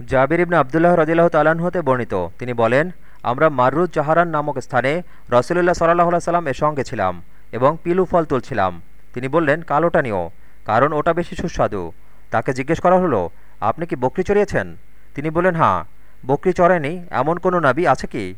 জাবির ইবনে আবদুল্লাহ রদিল্লাহ তালাহ হতে বর্ণিত। তিনি বলেন, আমরা মাররুজ জাহারান নামক স্থানে রসুলুল্লাহ সাল্লাহ সাল্লাম এর সঙ্গে ছিলাম এবং পিলু ফল তুলছিলাম। তিনি বললেন, কালোটা নিও, কারণ ওটা বেশি সুস্বাদু। তাকে জিজ্ঞেস করা হলো, আপনি কি বকরি চড়িয়েছেন? তিনি বললেন হাঁ বকরি চড়েনি এমন কোনো নাবি আছে কি?